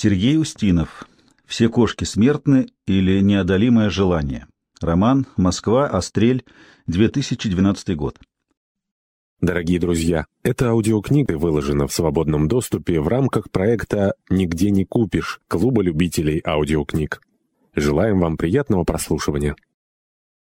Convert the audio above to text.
Сергей Устинов. «Все кошки смертны» или «Неодолимое желание». Роман «Москва. Острель. 2012 год». Дорогие друзья, эта аудиокнига выложена в свободном доступе в рамках проекта «Нигде не купишь» Клуба любителей аудиокниг. Желаем вам приятного прослушивания.